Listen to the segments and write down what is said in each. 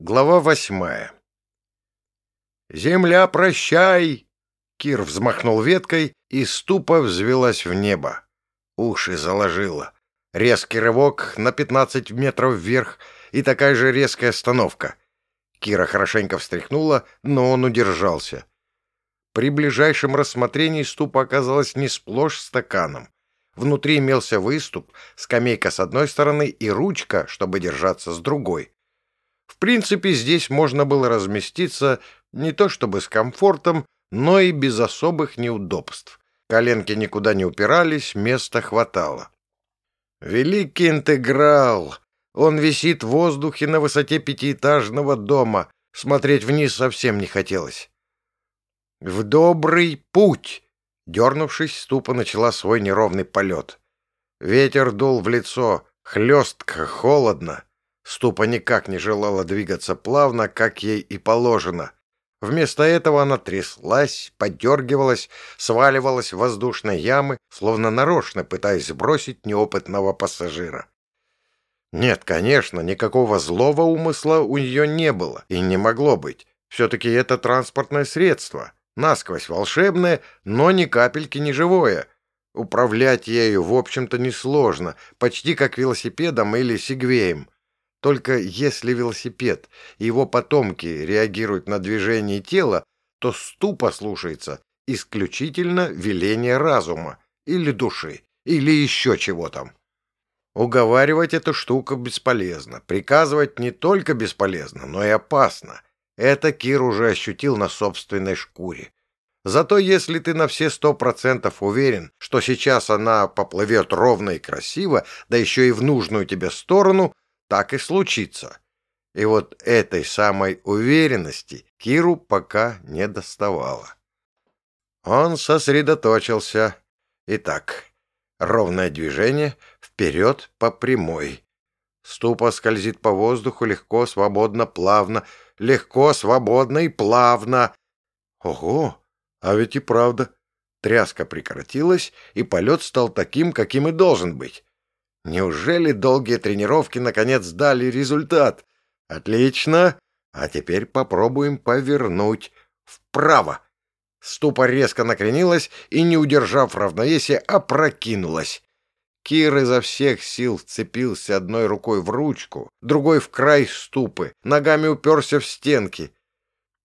Глава восьмая. «Земля, прощай!» Кир взмахнул веткой, и ступа взвелась в небо. Уши заложило. Резкий рывок на пятнадцать метров вверх и такая же резкая остановка. Кира хорошенько встряхнула, но он удержался. При ближайшем рассмотрении ступа оказалась не сплошь стаканом. Внутри имелся выступ, скамейка с одной стороны и ручка, чтобы держаться с другой. В принципе, здесь можно было разместиться не то чтобы с комфортом, но и без особых неудобств. Коленки никуда не упирались, места хватало. Великий интеграл! Он висит в воздухе на высоте пятиэтажного дома. Смотреть вниз совсем не хотелось. «В добрый путь!» Дернувшись, ступа начала свой неровный полет. Ветер дул в лицо, хлестко, холодно. Ступа никак не желала двигаться плавно, как ей и положено. Вместо этого она тряслась, подергивалась, сваливалась в воздушные ямы, словно нарочно пытаясь сбросить неопытного пассажира. Нет, конечно, никакого злого умысла у нее не было и не могло быть. Все-таки это транспортное средство, насквозь волшебное, но ни капельки не живое. Управлять ею, в общем-то, несложно, почти как велосипедом или сигвеем. Только если велосипед и его потомки реагируют на движение тела, то ступа слушается исключительно веление разума или души, или еще чего там. Уговаривать эту штуку бесполезно, приказывать не только бесполезно, но и опасно. Это Кир уже ощутил на собственной шкуре. Зато если ты на все сто процентов уверен, что сейчас она поплывет ровно и красиво, да еще и в нужную тебе сторону, так и случится. И вот этой самой уверенности Киру пока не доставало. Он сосредоточился. Итак, ровное движение, вперед по прямой. Ступа скользит по воздуху легко, свободно, плавно, легко, свободно и плавно. Ого, а ведь и правда. Тряска прекратилась, и полет стал таким, каким и должен быть. Неужели долгие тренировки наконец дали результат? Отлично. А теперь попробуем повернуть вправо. Ступа резко накренилась и, не удержав равновесия, опрокинулась. Кир изо всех сил вцепился одной рукой в ручку, другой в край ступы, ногами уперся в стенки.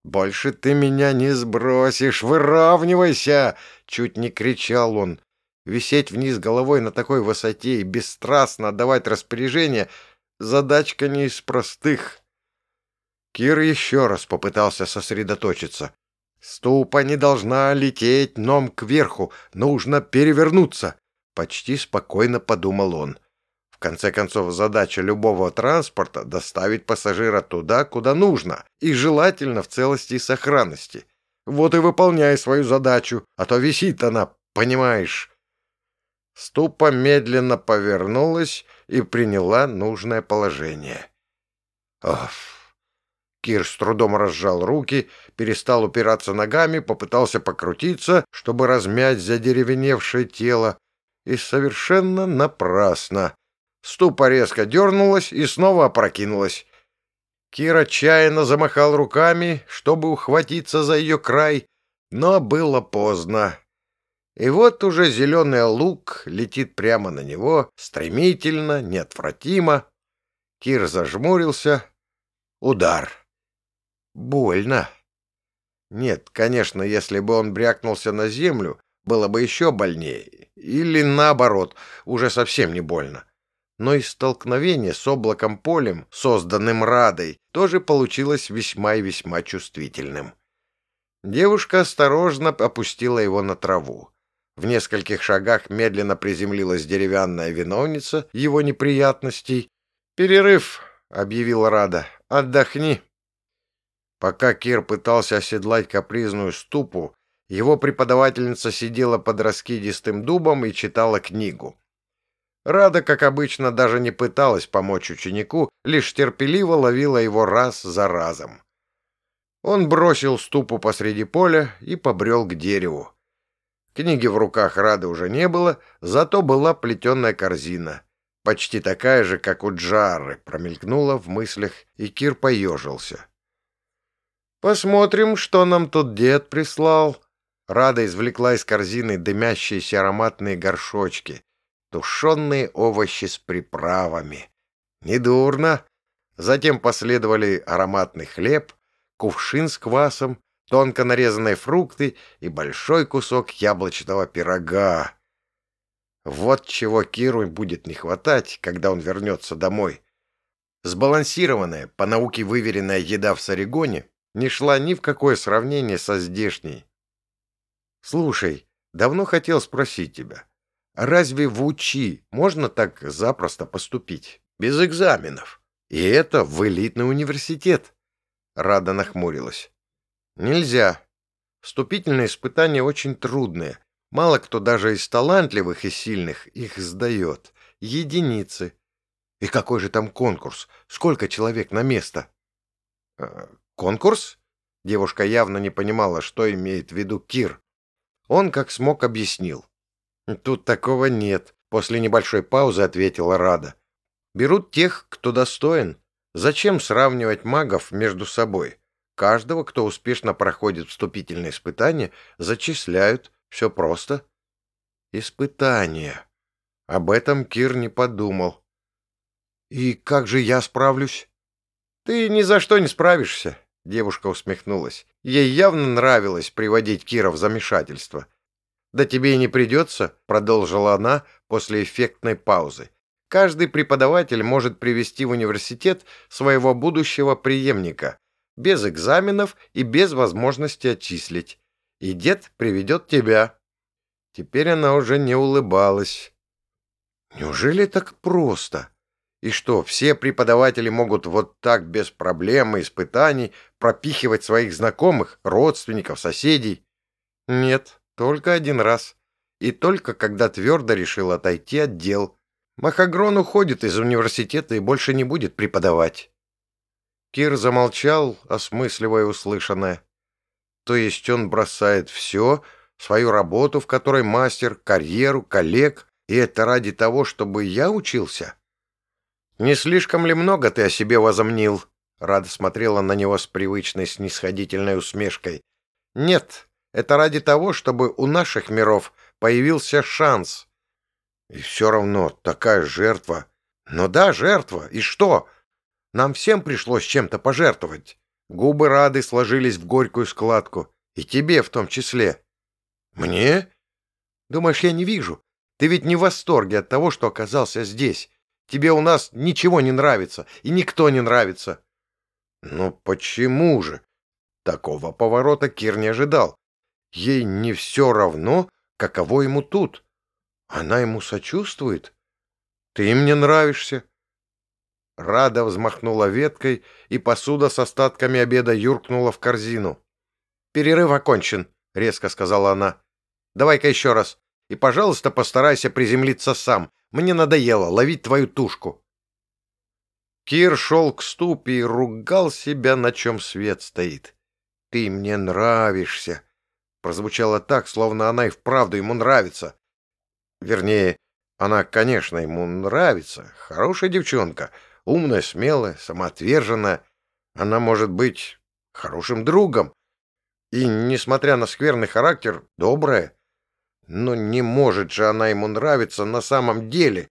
«Больше ты меня не сбросишь! Выравнивайся!» — чуть не кричал он. Висеть вниз головой на такой высоте и бесстрастно отдавать распоряжение — задачка не из простых. Кир еще раз попытался сосредоточиться. Ступа не должна лететь ном кверху, нужно перевернуться. Почти спокойно подумал он. В конце концов, задача любого транспорта — доставить пассажира туда, куда нужно, и желательно в целости и сохранности. Вот и выполняй свою задачу, а то висит она, понимаешь. Ступа медленно повернулась и приняла нужное положение. Оф! Кир с трудом разжал руки, перестал упираться ногами, попытался покрутиться, чтобы размять задеревеневшее тело, и совершенно напрасно. Ступа резко дернулась и снова опрокинулась. Кир отчаянно замахал руками, чтобы ухватиться за ее край, но было поздно. И вот уже зеленый лук летит прямо на него, стремительно, неотвратимо. Кир зажмурился. Удар. Больно. Нет, конечно, если бы он брякнулся на землю, было бы еще больнее. Или наоборот, уже совсем не больно. Но и столкновение с облаком полем, созданным Радой, тоже получилось весьма и весьма чувствительным. Девушка осторожно опустила его на траву. В нескольких шагах медленно приземлилась деревянная виновница его неприятностей. «Перерыв», — объявила Рада, — «отдохни». Пока Кир пытался оседлать капризную ступу, его преподавательница сидела под раскидистым дубом и читала книгу. Рада, как обычно, даже не пыталась помочь ученику, лишь терпеливо ловила его раз за разом. Он бросил ступу посреди поля и побрел к дереву. Книги в руках Рады уже не было, зато была плетеная корзина. почти такая же, как у Джары, промелькнула в мыслях, и Кир поежился. «Посмотрим, что нам тут дед прислал». Рада извлекла из корзины дымящиеся ароматные горшочки, тушеные овощи с приправами. Недурно. Затем последовали ароматный хлеб, кувшин с квасом, тонко нарезанные фрукты и большой кусок яблочного пирога. Вот чего Киру будет не хватать, когда он вернется домой. Сбалансированная, по науке выверенная еда в Сарегоне не шла ни в какое сравнение со здешней. «Слушай, давно хотел спросить тебя, разве в УЧИ можно так запросто поступить, без экзаменов? И это в элитный университет?» Рада нахмурилась. «Нельзя. Вступительные испытания очень трудные. Мало кто даже из талантливых и сильных их сдает. Единицы. И какой же там конкурс? Сколько человек на место?» «Э, «Конкурс?» Девушка явно не понимала, что имеет в виду Кир. Он как смог объяснил. «Тут такого нет», — после небольшой паузы ответила Рада. «Берут тех, кто достоин. Зачем сравнивать магов между собой? Каждого, кто успешно проходит вступительные испытания, зачисляют. Все просто». «Испытания». Об этом Кир не подумал. «И как же я справлюсь?» «Ты ни за что не справишься», — девушка усмехнулась. Ей явно нравилось приводить Кира в замешательство. «Да тебе и не придется», — продолжила она после эффектной паузы. «Каждый преподаватель может привести в университет своего будущего преемника, без экзаменов и без возможности отчислить. И дед приведет тебя». Теперь она уже не улыбалась. «Неужели так просто?» И что, все преподаватели могут вот так без проблем и испытаний пропихивать своих знакомых, родственников, соседей? Нет, только один раз. И только когда твердо решил отойти от дел. Махагрон уходит из университета и больше не будет преподавать. Кир замолчал, осмысливая услышанное. То есть он бросает все, свою работу, в которой мастер, карьеру, коллег, и это ради того, чтобы я учился? «Не слишком ли много ты о себе возомнил?» Рада смотрела на него с привычной снисходительной усмешкой. «Нет, это ради того, чтобы у наших миров появился шанс». «И все равно такая жертва». «Ну да, жертва. И что? Нам всем пришлось чем-то пожертвовать». Губы Рады сложились в горькую складку. И тебе в том числе. «Мне?» «Думаешь, я не вижу? Ты ведь не в восторге от того, что оказался здесь. Тебе у нас ничего не нравится, и никто не нравится». «Ну почему же?» Такого поворота Кир не ожидал. Ей не все равно, каково ему тут. Она ему сочувствует. «Ты мне нравишься». Рада взмахнула веткой, и посуда с остатками обеда юркнула в корзину. «Перерыв окончен», — резко сказала она. «Давай-ка еще раз. И, пожалуйста, постарайся приземлиться сам. Мне надоело ловить твою тушку. Кир шел к ступе и ругал себя, на чем свет стоит. «Ты мне нравишься!» Прозвучало так, словно она и вправду ему нравится. Вернее, она, конечно, ему нравится. Хорошая девчонка, умная, смелая, самоотверженная. Она может быть хорошим другом. И, несмотря на скверный характер, добрая. Но не может же она ему нравиться на самом деле.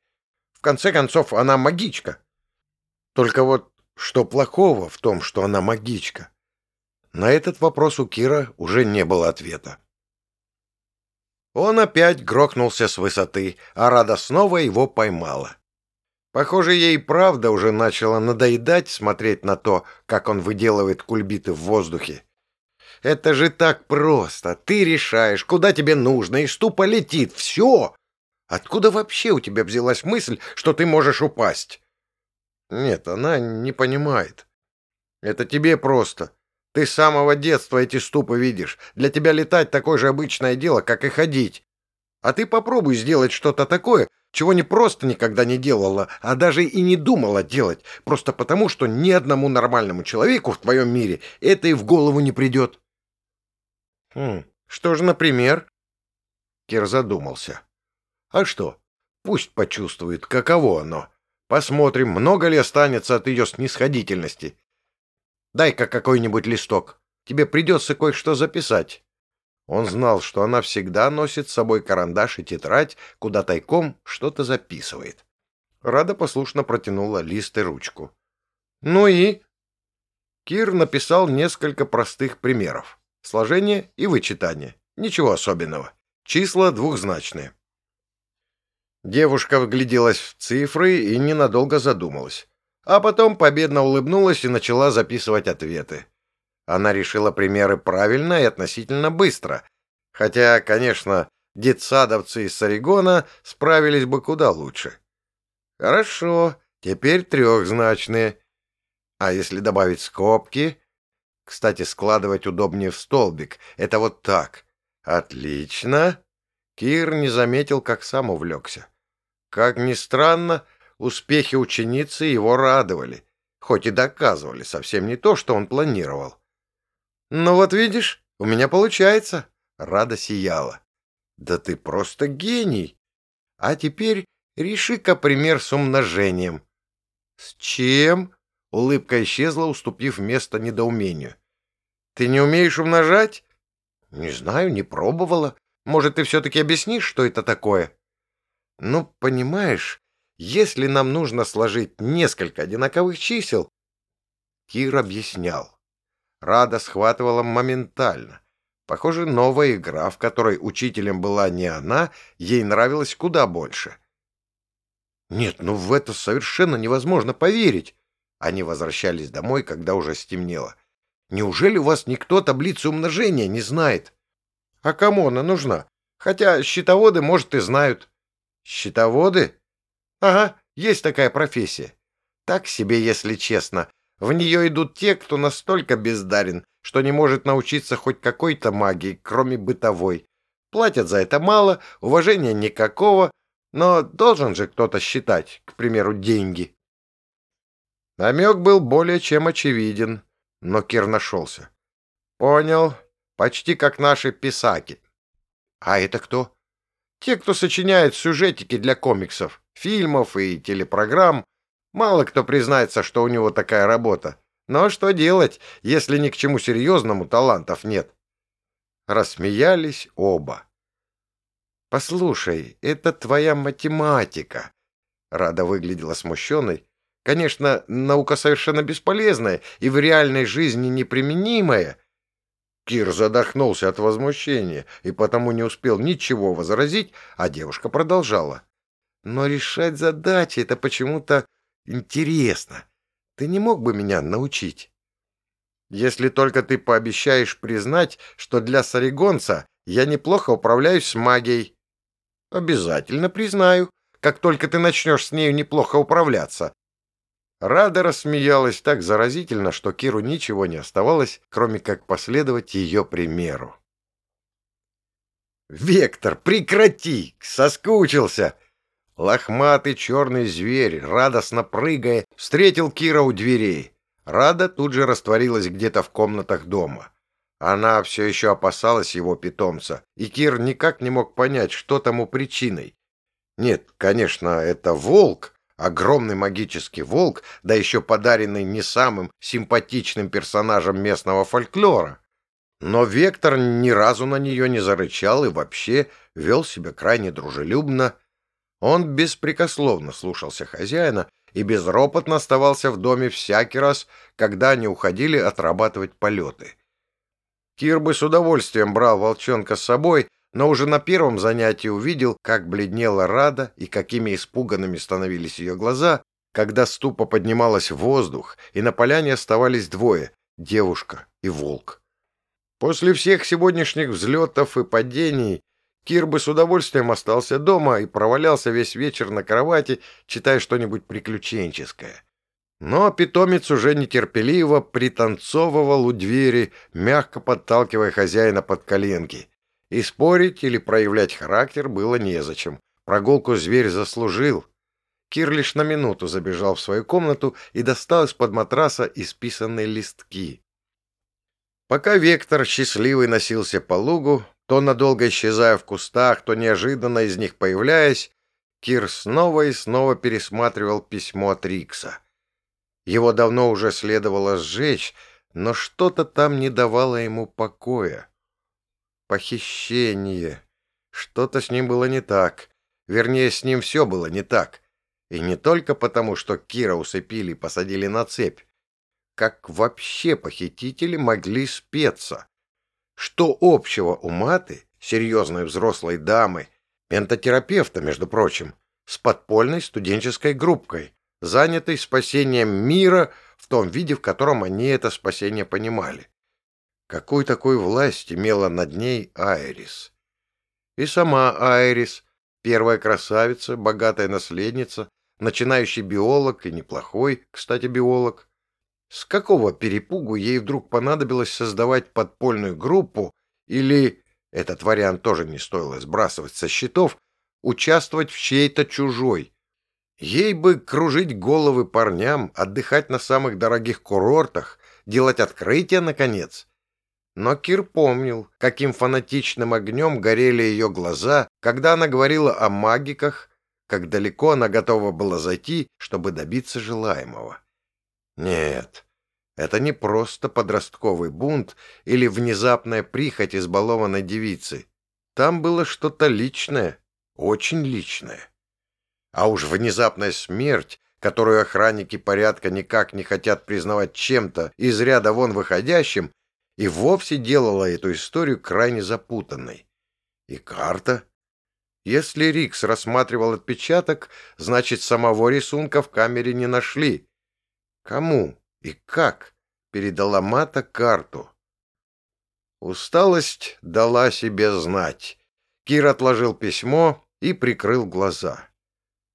В конце концов, она магичка. Только вот что плохого в том, что она магичка? На этот вопрос у Кира уже не было ответа. Он опять грохнулся с высоты, а Рада снова его поймала. Похоже, ей правда уже начало надоедать смотреть на то, как он выделывает кульбиты в воздухе. Это же так просто. Ты решаешь, куда тебе нужно, и ступа летит. Все. Откуда вообще у тебя взялась мысль, что ты можешь упасть? Нет, она не понимает. Это тебе просто. Ты с самого детства эти ступы видишь. Для тебя летать такое же обычное дело, как и ходить. А ты попробуй сделать что-то такое, чего не просто никогда не делала, а даже и не думала делать, просто потому, что ни одному нормальному человеку в твоем мире это и в голову не придет. «Хм, что же, например?» Кир задумался. «А что? Пусть почувствует, каково оно. Посмотрим, много ли останется от ее снисходительности. Дай-ка какой-нибудь листок. Тебе придется кое-что записать. Он знал, что она всегда носит с собой карандаш и тетрадь, куда тайком что-то записывает. Рада послушно протянула лист и ручку. «Ну и?» Кир написал несколько простых примеров. Сложение и вычитание. Ничего особенного. Числа двухзначные. Девушка вгляделась в цифры и ненадолго задумалась. А потом победно улыбнулась и начала записывать ответы. Она решила примеры правильно и относительно быстро. Хотя, конечно, детсадовцы из Сарегона справились бы куда лучше. Хорошо, теперь трехзначные. А если добавить скобки? Кстати, складывать удобнее в столбик. Это вот так. Отлично. Кир не заметил, как сам увлекся. Как ни странно, успехи ученицы его радовали, хоть и доказывали совсем не то, что он планировал. «Ну вот видишь, у меня получается!» Рада сияла. «Да ты просто гений! А теперь реши-ка пример с умножением». «С чем?» Улыбка исчезла, уступив место недоумению. «Ты не умеешь умножать?» «Не знаю, не пробовала. Может, ты все-таки объяснишь, что это такое?» Ну, понимаешь, если нам нужно сложить несколько одинаковых чисел... Кир объяснял. Рада схватывала моментально. Похоже, новая игра, в которой учителем была не она, ей нравилась куда больше. Нет, ну в это совершенно невозможно поверить. Они возвращались домой, когда уже стемнело. Неужели у вас никто таблицу умножения не знает? А кому она нужна? Хотя счетоводы, может, и знают. Счетоводы? Ага, есть такая профессия. Так себе, если честно. В нее идут те, кто настолько бездарен, что не может научиться хоть какой-то магии, кроме бытовой. Платят за это мало, уважения никакого, но должен же кто-то считать, к примеру, деньги. Намек был более чем очевиден, но Кир нашелся. Понял, почти как наши писаки. А это кто? Те, кто сочиняет сюжетики для комиксов, фильмов и телепрограмм, мало кто признается, что у него такая работа. Но что делать, если ни к чему серьезному талантов нет? Рассмеялись оба. «Послушай, это твоя математика». Рада выглядела смущенной. Конечно, наука совершенно бесполезная и в реальной жизни неприменимая, Кир задохнулся от возмущения и потому не успел ничего возразить, а девушка продолжала. «Но решать задачи — это почему-то интересно. Ты не мог бы меня научить?» «Если только ты пообещаешь признать, что для саригонца я неплохо управляюсь с магией». «Обязательно признаю, как только ты начнешь с нею неплохо управляться», Рада рассмеялась так заразительно, что Киру ничего не оставалось, кроме как последовать ее примеру. «Вектор, прекрати! Соскучился!» Лохматый черный зверь, радостно прыгая, встретил Кира у дверей. Рада тут же растворилась где-то в комнатах дома. Она все еще опасалась его питомца, и Кир никак не мог понять, что тому причиной. Нет, конечно, это волк, Огромный магический волк, да еще подаренный не самым симпатичным персонажем местного фольклора. Но Вектор ни разу на нее не зарычал и вообще вел себя крайне дружелюбно. Он беспрекословно слушался хозяина и безропотно оставался в доме всякий раз, когда они уходили отрабатывать полеты. Кир бы с удовольствием брал волчонка с собой, но уже на первом занятии увидел, как бледнела Рада и какими испуганными становились ее глаза, когда ступа поднималась в воздух, и на поляне оставались двое — девушка и волк. После всех сегодняшних взлетов и падений Кир бы с удовольствием остался дома и провалялся весь вечер на кровати, читая что-нибудь приключенческое. Но питомец уже нетерпеливо пританцовывал у двери, мягко подталкивая хозяина под коленки — и спорить или проявлять характер было незачем. Прогулку зверь заслужил. Кир лишь на минуту забежал в свою комнату и достал из-под матраса исписанные листки. Пока Вектор счастливый носился по лугу, то надолго исчезая в кустах, то неожиданно из них появляясь, Кир снова и снова пересматривал письмо от Рикса. Его давно уже следовало сжечь, но что-то там не давало ему покоя. Похищение. Что-то с ним было не так. Вернее, с ним все было не так. И не только потому, что Кира усыпили и посадили на цепь. Как вообще похитители могли спеться? Что общего у Маты, серьезной взрослой дамы, пентатерапевта, между прочим, с подпольной студенческой группкой, занятой спасением мира в том виде, в котором они это спасение понимали? Какую такую власть имела над ней Айрис? И сама Айрис, первая красавица, богатая наследница, начинающий биолог и неплохой, кстати, биолог. С какого перепугу ей вдруг понадобилось создавать подпольную группу или, этот вариант тоже не стоило сбрасывать со счетов, участвовать в чьей-то чужой? Ей бы кружить головы парням, отдыхать на самых дорогих курортах, делать открытия, наконец. Но Кир помнил, каким фанатичным огнем горели ее глаза, когда она говорила о магиках, как далеко она готова была зайти, чтобы добиться желаемого. Нет, это не просто подростковый бунт или внезапная прихоть избалованной девицы. Там было что-то личное, очень личное. А уж внезапная смерть, которую охранники порядка никак не хотят признавать чем-то из ряда вон выходящим, и вовсе делала эту историю крайне запутанной. И карта? Если Рикс рассматривал отпечаток, значит, самого рисунка в камере не нашли. Кому и как передала Мата карту? Усталость дала себе знать. Кир отложил письмо и прикрыл глаза.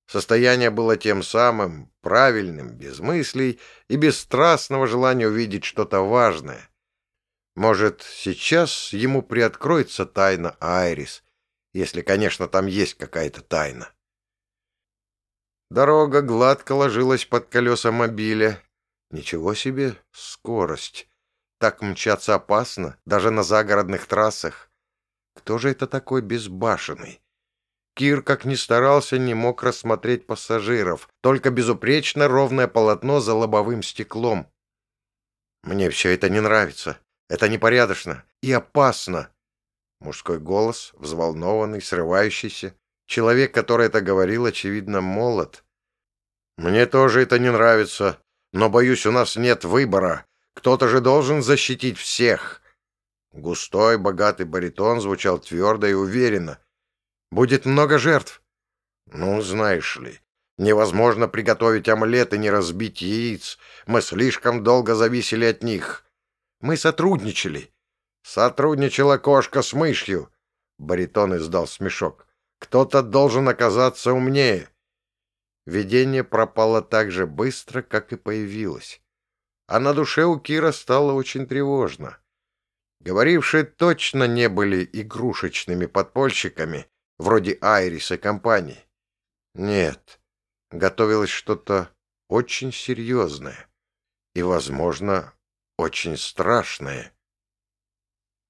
Состояние было тем самым, правильным, без мыслей и без страстного желания увидеть что-то важное. Может, сейчас ему приоткроется тайна Айрис, если, конечно, там есть какая-то тайна. Дорога гладко ложилась под колеса мобиля. Ничего себе скорость. Так мчаться опасно, даже на загородных трассах. Кто же это такой безбашенный? Кир, как ни старался, не мог рассмотреть пассажиров, только безупречно ровное полотно за лобовым стеклом. «Мне все это не нравится», это непорядочно и опасно. Мужской голос, взволнованный, срывающийся. Человек, который это говорил, очевидно, молод. Мне тоже это не нравится, но, боюсь, у нас нет выбора. Кто-то же должен защитить всех. Густой, богатый баритон звучал твердо и уверенно. Будет много жертв. Ну, знаешь ли, невозможно приготовить омлет и не разбить яиц. Мы слишком долго зависели от них. Мы сотрудничали. Сотрудничала кошка с мышью. Баритон издал смешок. Кто-то должен оказаться умнее. Видение пропало так же быстро, как и появилось. А на душе у Кира стало очень тревожно. Говорившие точно не были игрушечными подпольщиками, вроде Айрис и компании. Нет, готовилось что-то очень серьезное и, возможно, очень страшное.